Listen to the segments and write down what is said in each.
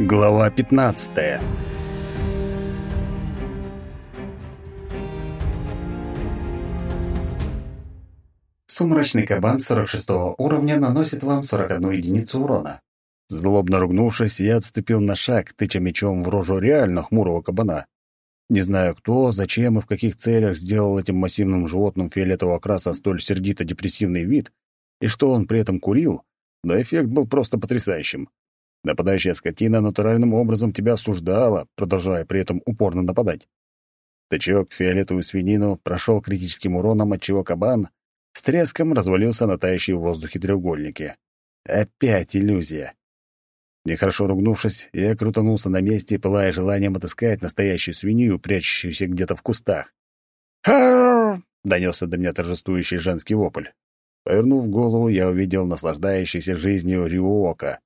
Глава 15. Сумрачный кабан 46 уровня наносит вам 41 единицу урона. Злобно ругнувшись, я отступил на шаг, тыча мечом в рожу реально хмурого кабана. Не знаю кто, зачем и в каких целях сделал этим массивным животным фиолетового окраса столь сердито-депрессивный вид, и что он при этом курил, но эффект был просто потрясающим. Нападающая скотина натуральным образом тебя осуждала, продолжая при этом упорно нападать. Тычок фиолетовую свинину прошел критическим уроном, отчего кабан с треском развалился на тающие в воздухе треугольники. Опять иллюзия. Нехорошо ругнувшись, я крутанулся на месте, пылая желанием отыскать настоящую свинью, прячущуюся где-то в кустах. Донесся до меня торжествующий женский вопль. Повернув голову, я увидел наслаждающийся жизнью Рюока.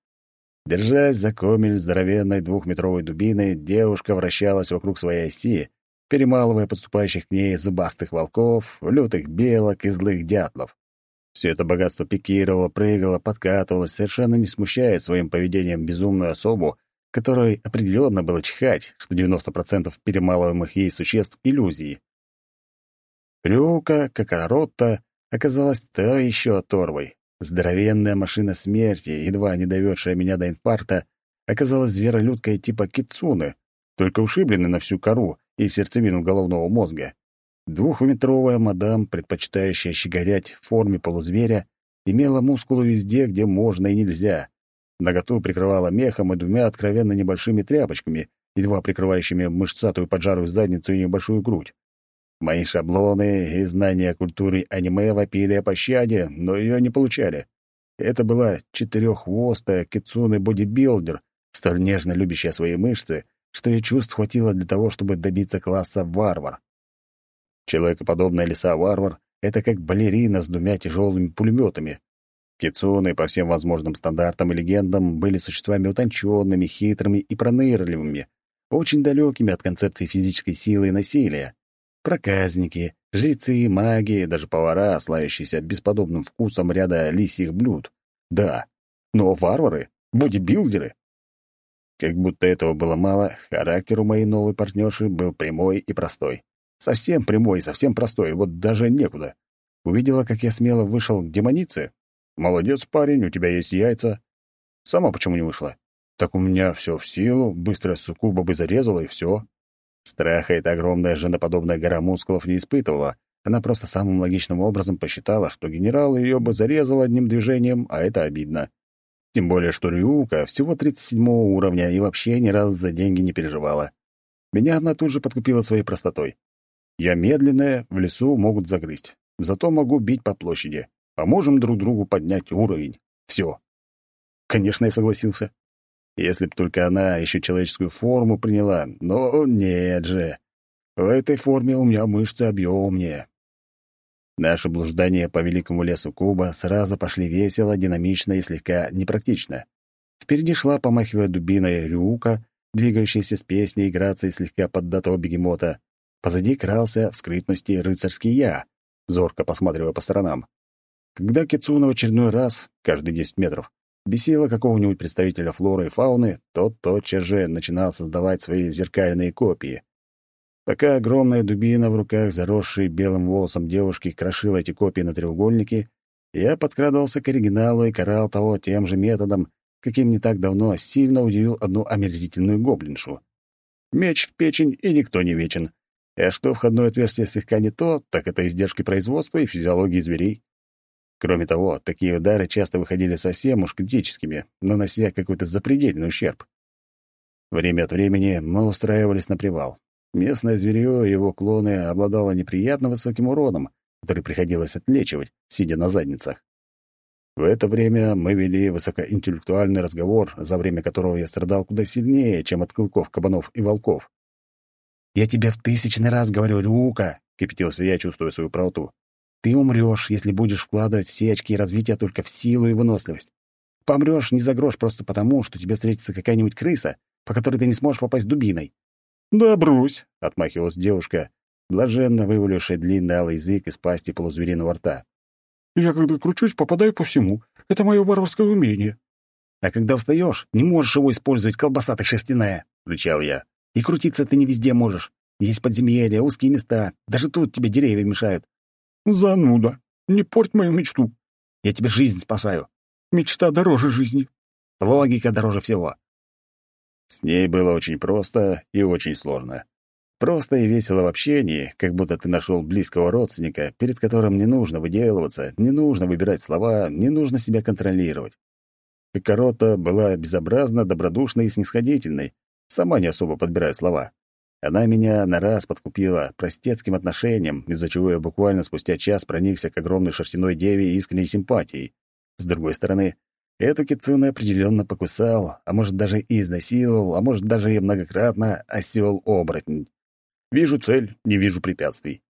Держась за комель здоровенной двухметровой дубиной, девушка вращалась вокруг своей оси, перемалывая подступающих к ней зубастых волков, лютых белок и злых дятлов. Все это богатство пикировало, прыгало, подкатывалось, совершенно не смущая своим поведением безумную особу, которой определенно было чихать, что 90% перемалываемых ей существ — иллюзии. Рюка, Какаротта оказалась то еще оторвой. Здоровенная машина смерти, едва не доведшая меня до инфаркта, оказалась зверолюдкой типа кицуны, только ушибленной на всю кору и сердцевину головного мозга. Двухметровая мадам, предпочитающая щегорять в форме полузверя, имела мускулы везде, где можно и нельзя. Наготу прикрывала мехом и двумя откровенно небольшими тряпочками, едва прикрывающими мышцатую поджарую задницу и небольшую грудь. Мои шаблоны и знания о культуре аниме вопили о пощаде, но ее не получали. Это была четыреххвостая кицуны-бодибилдер, столь нежно любящая свои мышцы, что ее чувств хватило для того, чтобы добиться класса варвар. Человекоподобная лиса-варвар — это как балерина с двумя тяжелыми пулеметами. Кицуны, по всем возможным стандартам и легендам, были существами утонченными, хитрыми и пронырливыми, очень далекими от концепции физической силы и насилия. Проказники, жрецы, маги, даже повара, славящиеся бесподобным вкусом ряда лисьих блюд. Да, но варвары, бодибилдеры. Как будто этого было мало, характер у моей новой партнерши был прямой и простой. Совсем прямой совсем простой, вот даже некуда. Увидела, как я смело вышел к демонице? Молодец, парень, у тебя есть яйца. Сама почему не вышла? Так у меня все в силу, быстро суккуба бы зарезала, и все. Страха эта огромная женоподобная гора мускулов не испытывала. Она просто самым логичным образом посчитала, что генерал ее бы зарезал одним движением, а это обидно. Тем более, что Рюка всего 37 уровня и вообще ни разу за деньги не переживала. Меня она тут же подкупила своей простотой. Я медленная, в лесу могут загрызть. Зато могу бить по площади. Поможем друг другу поднять уровень. Все. Конечно, я согласился. Если б только она еще человеческую форму приняла, но нет же. В этой форме у меня мышцы объемнее. Наши блуждания по великому лесу Куба сразу пошли весело, динамично и слегка непрактично. Впереди шла, помахивая дубиной, Рюка, двигающаяся с песней и грацией слегка поддатого бегемота. Позади крался в скрытности рыцарский я, зорко посматривая по сторонам. Когда Кицуна в очередной раз, каждые десять метров, бесила какого-нибудь представителя флоры и фауны, тот тотчас же начинал создавать свои зеркальные копии. Пока огромная дубина в руках, заросшей белым волосом девушки, крошила эти копии на треугольники, я подкрадывался к оригиналу и карал того тем же методом, каким не так давно сильно удивил одну омерзительную гоблиншу. Меч в печень, и никто не вечен. А что входное отверстие слегка не то, так это издержки производства и физиологии зверей. Кроме того, такие удары часто выходили совсем уж критическими, нанося какой-то запредельный ущерб. Время от времени мы устраивались на привал. Местное зверье и его клоны обладало неприятно высоким уроном, который приходилось отлечивать, сидя на задницах. В это время мы вели высокоинтеллектуальный разговор, за время которого я страдал куда сильнее, чем от клыков кабанов и волков. «Я тебе в тысячный раз говорю, Рюка!» — кипятился я, чувствуя свою правоту. Ты умрешь, если будешь вкладывать все очки развития только в силу и выносливость. Помрешь не за грош просто потому, что тебе встретится какая-нибудь крыса, по которой ты не сможешь попасть дубиной. «Да брусь!» — отмахивалась девушка, блаженно вывалившая длинный алый язык из пасти полузвериного рта. «Я, когда кручусь, попадаю по всему. Это мое варварское умение». А когда устаешь, не можешь его использовать, колбаса ты шерстяная!» — рычал я. «И крутиться ты не везде можешь. Есть подземелья, узкие места. Даже тут тебе деревья мешают». «Зануда! Не порть мою мечту!» «Я тебе жизнь спасаю!» «Мечта дороже жизни!» «Логика дороже всего!» С ней было очень просто и очень сложно. Просто и весело в общении, как будто ты нашел близкого родственника, перед которым не нужно выделываться, не нужно выбирать слова, не нужно себя контролировать. Пикарота была безобразно добродушной и снисходительной, сама не особо подбирая слова. Она меня на раз подкупила простецким отношением, из-за чего я буквально спустя час проникся к огромной шерстяной деве искренней симпатией. С другой стороны, эту кицуне определенно покусал, а может даже и изнасиловал, а может даже и многократно осел-оборотень. Вижу цель, не вижу препятствий.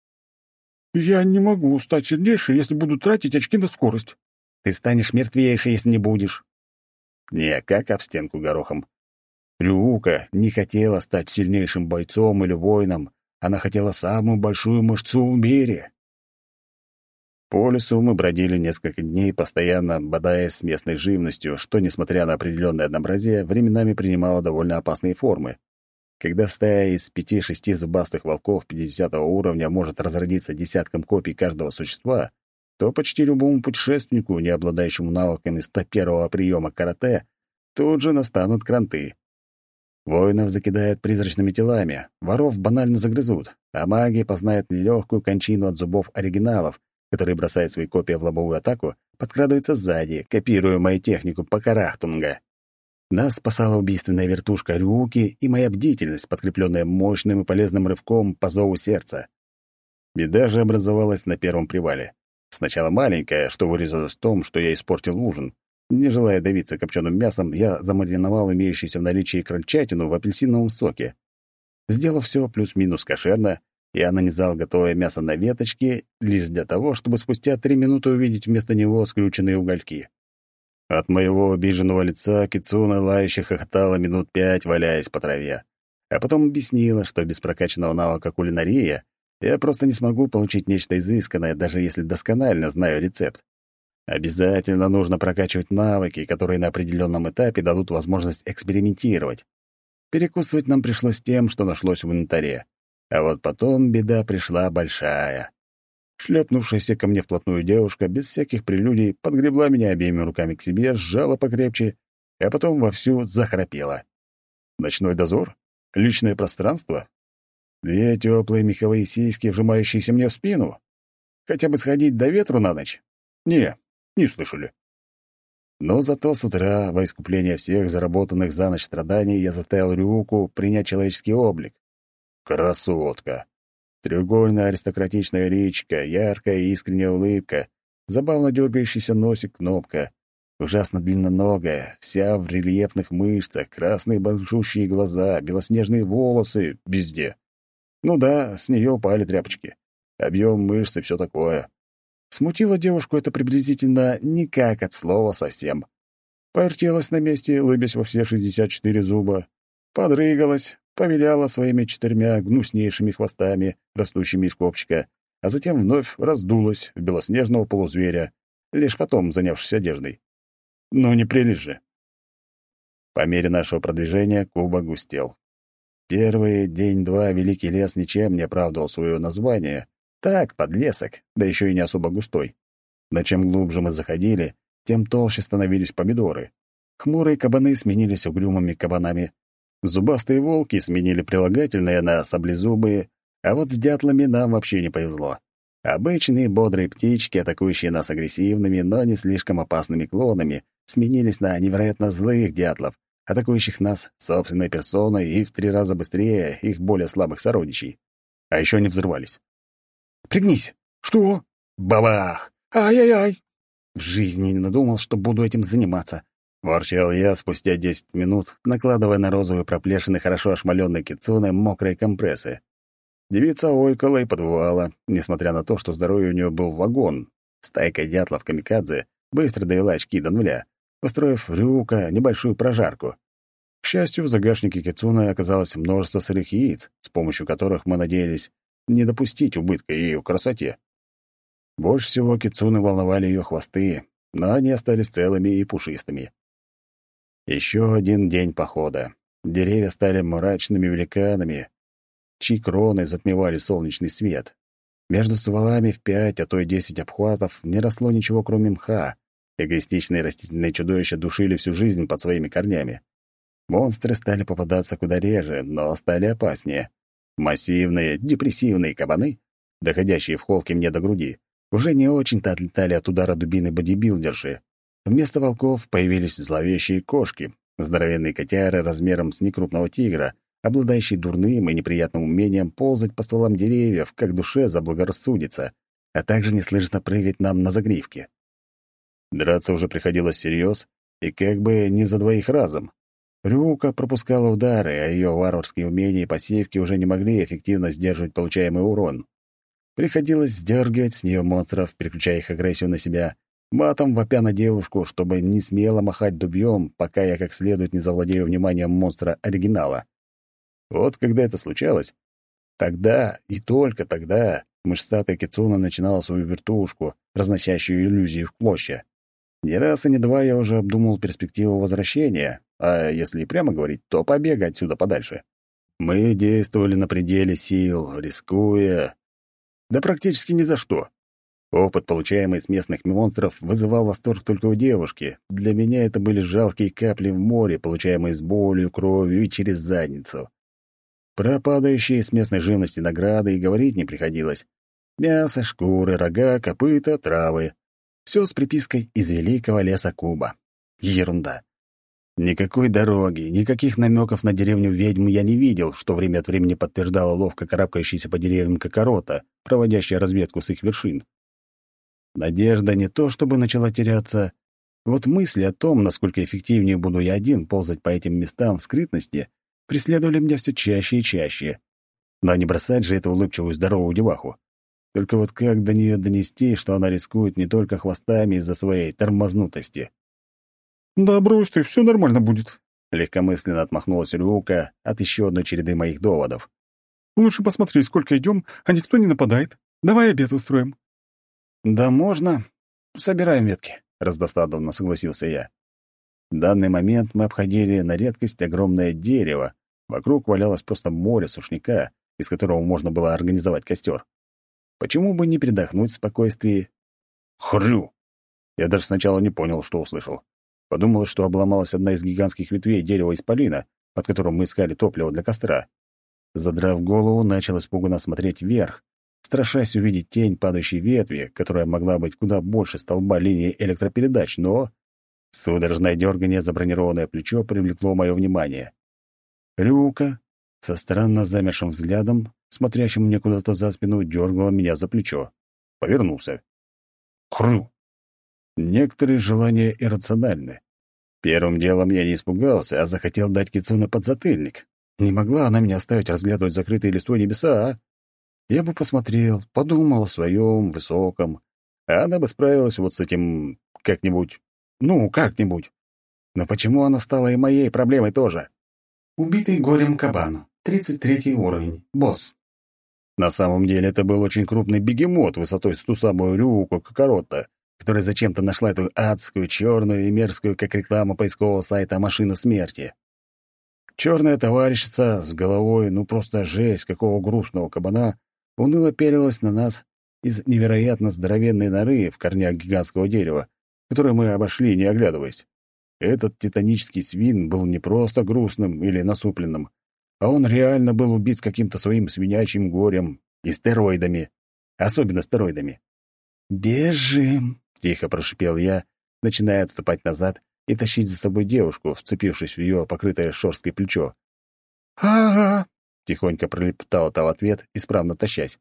«Я не могу стать сильнейшей, если буду тратить очки на скорость». «Ты станешь мертвейшей, если не будешь». Не, как об стенку горохом. Рюука не хотела стать сильнейшим бойцом или воином, она хотела самую большую мышцу в мире. По лесу мы бродили несколько дней, постоянно бодаясь с местной живностью, что, несмотря на определенное однообразие, временами принимало довольно опасные формы. Когда стая из пяти-шести зубастых волков 50 уровня может разродиться десятком копий каждого существа, то почти любому путешественнику, не обладающему навыками 101-го приема карате, тут же настанут кранты. Воинов закидают призрачными телами, воров банально загрызут, а маги познают нелегкую кончину от зубов оригиналов, которые бросают свои копии в лобовую атаку, подкрадываются сзади, копируя мою технику Покарахтунга. Нас спасала убийственная вертушка Рюки и моя бдительность, подкрепленная мощным и полезным рывком по зову сердца. Беда же образовалась на первом привале. Сначала маленькая, что вырезалось в том, что я испортил ужин. Не желая давиться копченым мясом, я замариновал имеющуюся в наличии крольчатину в апельсиновом соке. Сделав все плюс-минус кошерно, я нанизал готовое мясо на веточки лишь для того, чтобы спустя три минуты увидеть вместо него скрюченные угольки. От моего обиженного лица Кицуна лающе хохотала минут пять, валяясь по траве. А потом объяснила, что без прокачанного навыка кулинария я просто не смогу получить нечто изысканное, даже если досконально знаю рецепт. Обязательно нужно прокачивать навыки, которые на определенном этапе дадут возможность экспериментировать. Перекусывать нам пришлось тем, что нашлось в инвентаре. А вот потом беда пришла большая. Шлепнувшаяся ко мне вплотную девушка без всяких прелюдий подгребла меня обеими руками к себе, сжала покрепче, а потом вовсю захрапела. Ночной дозор? Личное пространство? Две теплые меховые сиськи, вжимающиеся мне в спину? Хотя бы сходить до ветру на ночь? Не, не слышали. Но зато с утра, во искупление всех заработанных за ночь страданий, я заставил Рюку принять человеческий облик. Красотка! Треугольная аристократичная речка, яркая и искренняя улыбка, забавно дергающийся носик кнопка, ужасно длинноногая, вся в рельефных мышцах, красные большущие глаза, белоснежные волосы везде. Ну да, с нее упали тряпочки. Объем мышц и все такое. Смутило девушку это приблизительно никак от слова совсем. Повертелась на месте, улыбясь во все шестьдесят четыре зуба. Подрыгалась, повиляла своими четырьмя гнуснейшими хвостами, растущими из копчика, а затем вновь раздулась в белоснежного полузверя, лишь потом занявшись одеждой. Но не прелесть же. По мере нашего продвижения кубок густел. Первый день-два Великий лес ничем не оправдывал свое название. Так, подлесок, да еще и не особо густой. Но чем глубже мы заходили, тем толще становились помидоры. Хмурые кабаны сменились угрюмыми кабанами, Зубастые волки сменили прилагательные на саблезубые, а вот с дятлами нам вообще не повезло. Обычные бодрые птички, атакующие нас агрессивными, но не слишком опасными клонами, сменились на невероятно злых дятлов, атакующих нас собственной персоной и в три раза быстрее их более слабых сородичей. А еще они взрывались. «Пригнись!» «Что?» «Бабах!» «Ай-яй-яй!» В жизни не надумал, что буду этим заниматься. Ворчал я спустя десять минут, накладывая на розовые проплешины хорошо ошмалённой кицуны мокрые компрессы. Девица ойкала и подвывала, несмотря на то, что здоровье у нее был вагон. Стайка дятлов камикадзе быстро довела очки до нуля, устроив Рюка небольшую прожарку. К счастью, в загашнике кицуны оказалось множество сырых яиц, с помощью которых мы надеялись не допустить убытка ее красоте. Больше всего кицуны волновали ее хвосты, но они остались целыми и пушистыми. Еще один день похода. Деревья стали мрачными великанами, чьи кроны затмевали солнечный свет. Между стволами в пять, а то и десять обхватов не росло ничего, кроме мха. Эгоистичные растительные чудовища душили всю жизнь под своими корнями. Монстры стали попадаться куда реже, но стали опаснее. Массивные, депрессивные кабаны, доходящие в холке мне до груди, уже не очень-то отлетали от удара дубины бодибилдерши. Вместо волков появились зловещие кошки, здоровенные котяры размером с некрупного тигра, обладающие дурным и неприятным умением ползать по стволам деревьев, как душе заблагорассудится, а также неслышно прыгать нам на загривке. Драться уже приходилось всерьез, и как бы не за двоих разом. Рюка пропускала удары, а ее варварские умения и пассивки уже не могли эффективно сдерживать получаемый урон. Приходилось сдергивать с нее монстров, переключая их агрессию на себя, матом вопя на девушку, чтобы не смело махать дубьем, пока я как следует не завладею вниманием монстра оригинала. Вот когда это случалось, тогда и только тогда мышцатая Кицуна начинала свою вертушку, разносящую иллюзии в площадь. Не раз и не два я уже обдумал перспективу возвращения, а если прямо говорить, то побега отсюда подальше. Мы действовали на пределе сил, рискуя... Да практически ни за что. Опыт, получаемый с местных монстров, вызывал восторг только у девушки. Для меня это были жалкие капли в море, получаемые с болью, кровью и через задницу. Про падающие с местной живности награды и говорить не приходилось. Мясо, шкуры, рога, копыта, травы. Все с припиской из великого леса Куба. Ерунда. Никакой дороги, никаких намеков на деревню ведьм я не видел, что время от времени подтверждала ловко карабкающаяся по деревьям кокорота, проводящая разведку с их вершин. Надежда не то чтобы начала теряться. Вот мысли о том, насколько эффективнее буду я один ползать по этим местам в скрытности, преследовали меня все чаще и чаще. Но не бросать же эту улыбчивую здоровую деваху. Только вот как до нее донести, что она рискует не только хвостами из-за своей тормознутости? «Да брось ты, все нормально будет», — легкомысленно отмахнулась Рюка от еще одной череды моих доводов. «Лучше посмотри, сколько идем, а никто не нападает. Давай обед устроим». «Да можно. Собираем ветки», — раздосадованно согласился я. В данный момент мы обходили на редкость огромное дерево. Вокруг валялось просто море сушняка, из которого можно было организовать костер. Почему бы не передохнуть в спокойствии? Хрю! Я даже сначала не понял, что услышал. Подумал, что обломалась одна из гигантских ветвей дерева исполина, под которым мы искали топливо для костра. Задрав голову, начал испуганно смотреть вверх, страшась увидеть тень падающей ветви, которая могла быть куда больше столба линии электропередач, но... Судорожное дергание за бронированное плечо привлекло мое внимание. Рюка, со странно замершим взглядом, смотрящим мне куда-то за спину, дергала меня за плечо. Повернулся. Хру! Некоторые желания иррациональны. Первым делом я не испугался, а захотел дать Кицуна подзатыльник. Не могла она меня оставить разглядывать закрытые листвой небеса, а? Я бы посмотрел, подумал о своем высоком, а она бы справилась вот с этим как-нибудь. Ну, как-нибудь. Но почему она стала и моей проблемой тоже? Убитый горем кабан. 33 уровень. Босс. На самом деле это был очень крупный бегемот высотой с ту самую рюку Кокоротта, которая зачем-то нашла эту адскую, черную и мерзкую, как реклама поискового сайта «Машина смерти». Черная товарищица с головой, ну просто жесть какого грустного кабана, уныло пялилась на нас из невероятно здоровенной норы в корнях гигантского дерева, которое мы обошли, не оглядываясь. Этот титанический свин был не просто грустным или насупленным, а он реально был убит каким-то своим свинячьим горем и стероидами, особенно стероидами. «Бежим!» — тихо прошипел я, начиная отступать назад и тащить за собой девушку, вцепившись в ее покрытое шорсткой плечо. «А-а-а!» — тихонько пролепетала та в ответ, исправно тащась.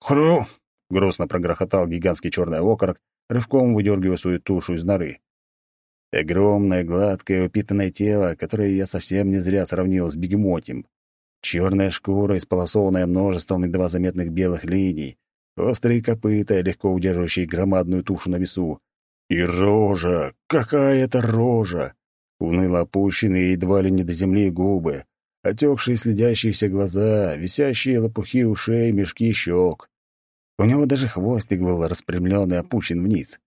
«Хру!» — грустно прогрохотал гигантский черный окорок, рывком выдергивая свою тушу из норы. Огромное, гладкое, упитанное тело, которое я совсем не зря сравнил с бегемотем. Черная шкура, исполосованная множеством едва заметных белых линий, острые копыта, легко удерживающие громадную тушу на весу. И рожа! Какая это рожа! Уныло опущенные едва ли не до земли губы, отекшие следящиеся глаза, висящие лопухи ушей, мешки щек. У него даже хвостик был распрямлен и опущен вниз.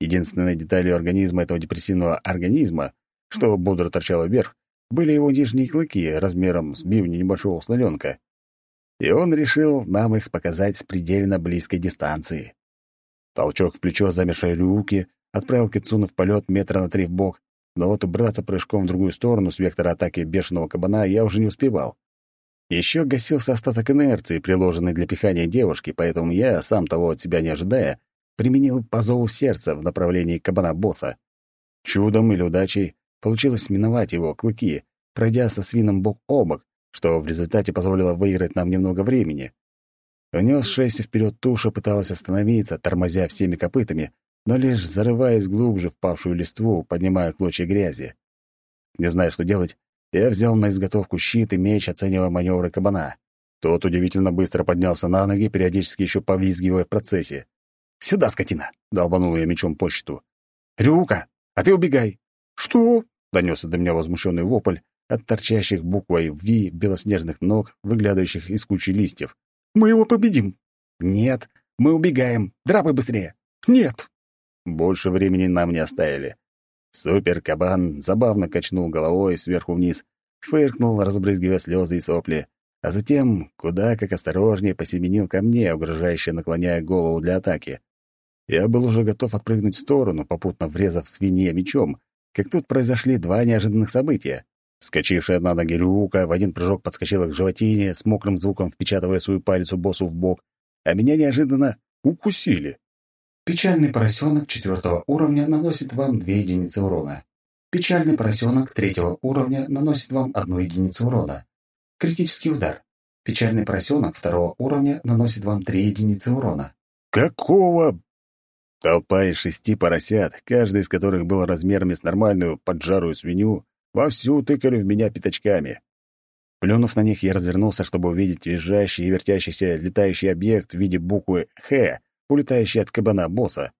Единственной деталью организма этого депрессивного организма что бодро торчало вверх, были его нижние клыки размером с бивни небольшого слоненка. И он решил нам их показать с предельно близкой дистанции. Толчок в плечо замершей руки отправил Кицуна в полет метра на три в бок, но вот убраться прыжком в другую сторону с вектора атаки бешеного кабана я уже не успевал. Еще гасился остаток инерции, приложенный для пихания девушки, поэтому я, сам того от себя не ожидая, применил по зову сердца в направлении кабана-босса. Чудом или удачей получилось миновать его клыки, пройдя со свином бок о бок, что в результате позволило выиграть нам немного времени. Унесшаяся вперед туша пыталась остановиться, тормозя всеми копытами, но лишь зарываясь глубже в павшую листву, поднимая клочья грязи. Не зная, что делать, я взял на изготовку щит и меч, оценивая маневры кабана. Тот удивительно быстро поднялся на ноги, периодически еще повизгивая в процессе. «Сюда, скотина!» — долбанул я мечом по щиту. «Рюка, а ты убегай!» «Что?» — донесся до меня возмущенный вопль от торчащих буквой «Ви» белоснежных ног, выглядывающих из кучи листьев. «Мы его победим!» «Нет, мы убегаем! Драпай быстрее!» «Нет!» Больше времени нам не оставили. Супер-кабан забавно качнул головой сверху вниз, фыркнул, разбрызгивая слезы и сопли, а затем куда как осторожнее посеменил ко мне, угрожающе наклоняя голову для атаки. Я был уже готов отпрыгнуть в сторону, попутно врезав свинье мечом, как тут произошли два неожиданных события. Скочившая на ноги Рюка в один прыжок подскочила к животине, с мокрым звуком впечатывая свою палицу боссу в бок, а меня неожиданно укусили. Печальный поросенок четвертого уровня наносит вам две единицы урона. Печальный поросенок третьего уровня наносит вам одну единицу урона. Критический удар. Печальный поросенок второго уровня наносит вам три единицы урона. Какого? Толпа из шести поросят, каждый из которых был размерами с нормальную поджарую свинью, вовсю тыкали в меня пятачками. Плюнув на них, я развернулся, чтобы увидеть визжащий и вертящийся летающий объект в виде буквы «Х», улетающий от кабана босса.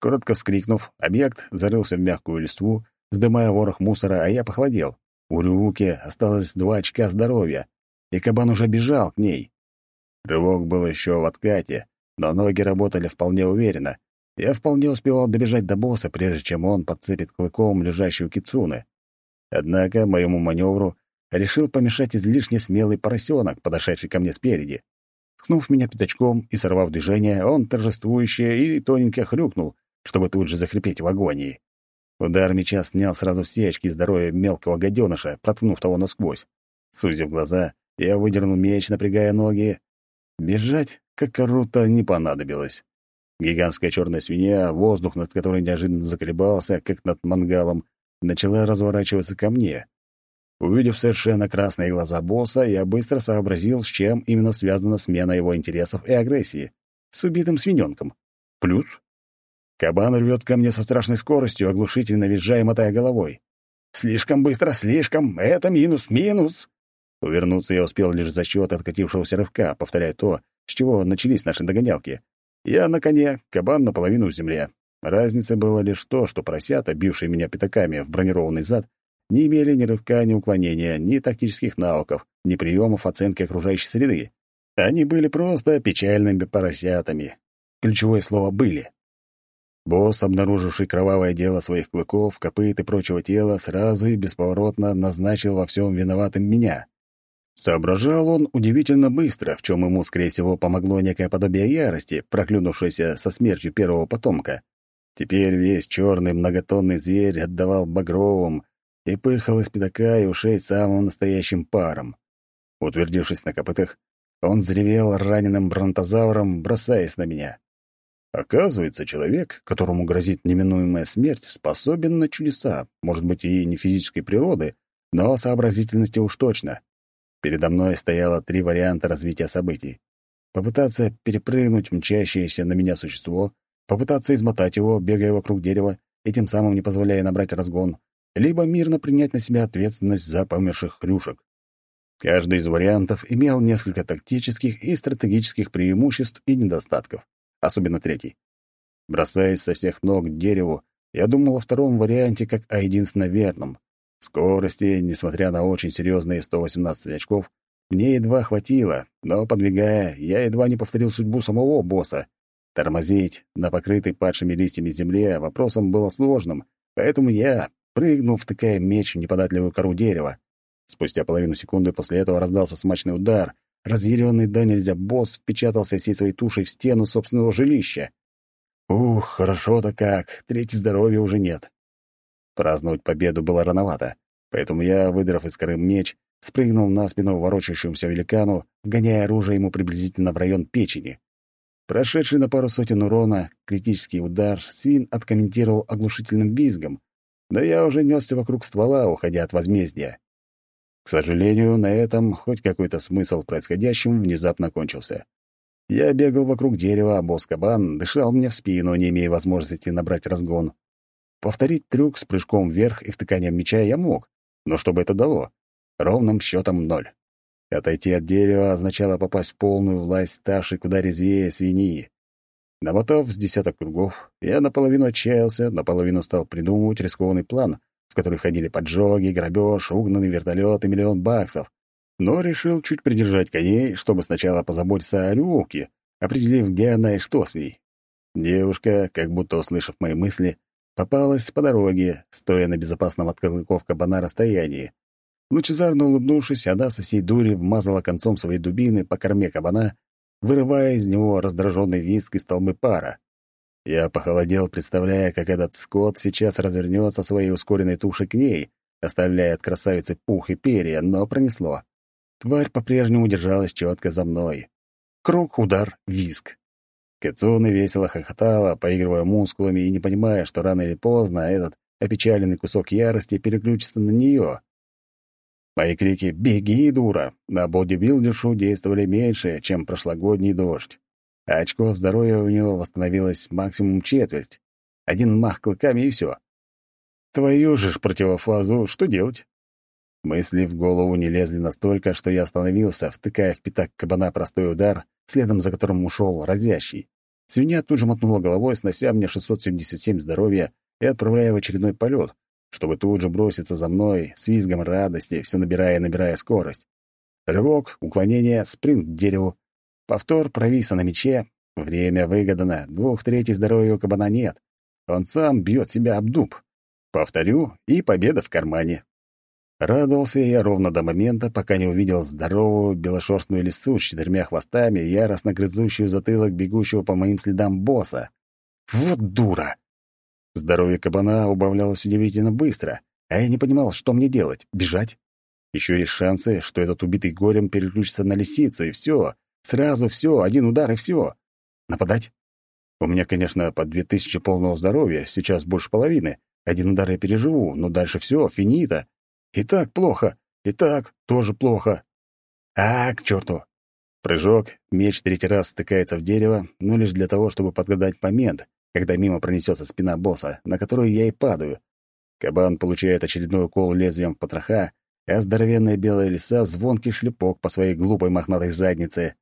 Коротко вскрикнув, объект зарылся в мягкую листву, сдымая ворох мусора, а я похолодел. У Рюки осталось два очка здоровья, и кабан уже бежал к ней. Рывок был еще в откате, но ноги работали вполне уверенно. Я вполне успевал добежать до босса, прежде чем он подцепит клыком лежащую кицуны. Однако моему маневру решил помешать излишне смелый поросенок, подошедший ко мне спереди. Ткнув меня пятачком и сорвав движение, он торжествующе и тоненько хрюкнул, чтобы тут же захрипеть в агонии. Удар меча снял сразу все очки здоровья мелкого гаденыша, проткнув того насквозь. Сузив глаза, я выдернул меч, напрягая ноги. Бежать, как круто, не понадобилось. Гигантская черная свинья, воздух над которой неожиданно заколебался, как над мангалом, начала разворачиваться ко мне. Увидев совершенно красные глаза босса, я быстро сообразил, с чем именно связана смена его интересов и агрессии. С убитым свиненком. Плюс. Кабан рвет ко мне со страшной скоростью, оглушительно визжая и мотая головой. «Слишком быстро, слишком! Это минус, минус!» Увернуться я успел лишь за счет откатившегося рывка, повторяя то, с чего начались наши догонялки. Я на коне, кабан наполовину в земле. Разница была лишь то, что поросята, бившие меня пятаками в бронированный зад, не имели ни рывка, ни уклонения, ни тактических навыков, ни приемов оценки окружающей среды. Они были просто печальными поросятами. Ключевое слово «были». Босс, обнаруживший кровавое дело своих клыков, копыт и прочего тела, сразу и бесповоротно назначил во всем виноватым меня. Соображал он удивительно быстро, в чем ему, скорее всего, помогло некое подобие ярости, проклюнувшееся со смертью первого потомка. Теперь весь черный многотонный зверь отдавал багровым, и пыхал из пятака и ушей самым настоящим паром. Утвердившись на копытах, он взревел раненым бронтозавром, бросаясь на меня. Оказывается, человек, которому грозит неминуемая смерть, способен на чудеса, может быть, и не физической природы, но сообразительности уж точно. Передо мной стояло три варианта развития событий. Попытаться перепрыгнуть мчащееся на меня существо, попытаться измотать его, бегая вокруг дерева и тем самым не позволяя набрать разгон, либо мирно принять на себя ответственность за померших хрюшек. Каждый из вариантов имел несколько тактических и стратегических преимуществ и недостатков, особенно третий. Бросаясь со всех ног к дереву, я думал о втором варианте как о единственно верном. Скорости, несмотря на очень серьезные 118 очков, мне едва хватило, но, подвигая, я едва не повторил судьбу самого босса. Тормозить на покрытой падшими листьями земле вопросом было сложным, поэтому я, спрыгнул, втыкая меч в неподатливую кору дерева. Спустя половину секунды после этого раздался смачный удар. Разъяренный до нельзя босс впечатался всей своей тушей в стену собственного жилища. Ух, хорошо-то как, третьей здоровья уже нет. Праздновать победу было рановато, поэтому я, выдрав из коры меч, спрыгнул на спину ворочающемуся великану, вгоняя оружие ему приблизительно в район печени. Прошедший на пару сотен урона критический удар свин откомментировал оглушительным визгом, да я уже несся вокруг ствола, уходя от возмездия. К сожалению, на этом хоть какой-то смысл происходящим внезапно кончился. Я бегал вокруг дерева, а босс-кабан дышал мне в спину, не имея возможности набрать разгон. Повторить трюк с прыжком вверх и втыканием меча я мог, но что бы это дало? Ровным счетом ноль. Отойти от дерева означало попасть в полную власть ставшей куда резвее свиньи. Намотав с десяток кругов, я наполовину отчаялся, наполовину стал придумывать рискованный план, в который входили поджоги, грабеж, угнанный вертолет и миллион баксов. Но решил чуть придержать коней, чтобы сначала позаботиться о Люке, определив, где она и что с ней. Девушка, как будто услышав мои мысли, попалась по дороге, стоя на безопасном от кабана расстоянии. Лучезарно улыбнувшись, она со всей дури вмазала концом своей дубины по корме кабана, вырывая из него раздраженный виск из толмы пара. Я похолодел, представляя, как этот скот сейчас развернется своей ускоренной тушей к ней, оставляя от красавицы пух и перья, но пронесло. Тварь по-прежнему держалась четко за мной. Круг, удар, виск. Кацуна весело хохотала, поигрывая мускулами и не понимая, что рано или поздно этот опечаленный кусок ярости переключится на нее. Мои крики «Беги, дура!» на бодибилдершу действовали меньше, чем прошлогодний дождь. А очков здоровья у него восстановилось максимум четверть. Один мах клыками и все. Твою же ж противофазу, что делать? Мысли в голову не лезли настолько, что я остановился, втыкая в пятак кабана простой удар, следом за которым ушел разящий. Свинья тут же мотнула головой, снося мне 677 здоровья и отправляя в очередной полет, чтобы тут же броситься за мной с визгом радости, все набирая и набирая скорость. Рывок, уклонение, спринт к дереву. Повтор провиса на мече. Время выгодано. Двух третий здоровья у кабана нет. Он сам бьет себя об дуб. Повторю, и победа в кармане. Радовался я ровно до момента, пока не увидел здоровую белошерстную лису с четырьмя хвостами, яростно грызущую затылок бегущего по моим следам босса. Вот дура! Здоровье кабана убавлялось удивительно быстро, а я не понимал, что мне делать — бежать. Еще есть шансы, что этот убитый горем переключится на лисицу, и все. Сразу все, один удар, и все. Нападать? У меня, конечно, по две тысячи полного здоровья, сейчас больше половины. Один удар я переживу, но дальше все, финита. И так плохо, и так тоже плохо. А, к черту! Прыжок, меч третий раз стыкается в дерево, но лишь для того, чтобы подгадать момент, когда мимо пронесется спина босса, на которую я и падаю. Кабан получает очередной укол лезвием в потроха, а здоровенная белая лиса — звонкий шлепок по своей глупой мохнатой заднице.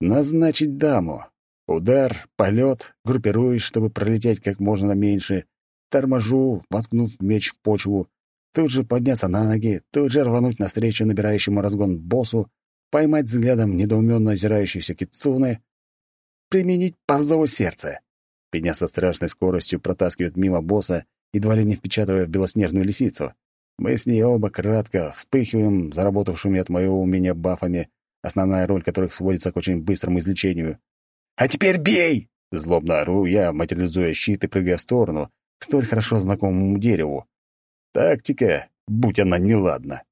Назначить даму. Удар, полет, группируюсь, чтобы пролететь как можно меньше, торможу, воткнув меч в почву, тут же подняться на ноги, тут же рвануть навстречу набирающему разгон боссу, поймать взглядом недоуменно озирающейся кицуны, применить по зову сердца. Меня со страшной скоростью протаскивают мимо босса, едва ли не впечатывая в белоснежную лисицу. Мы с ней оба кратко вспыхиваем заработавшими от моего умения бафами, основная роль которых сводится к очень быстрому излечению. «А теперь бей!» — злобно ору я, материализуя щит и прыгая в сторону, к столь хорошо знакомому дереву. Тактика, будь она неладна.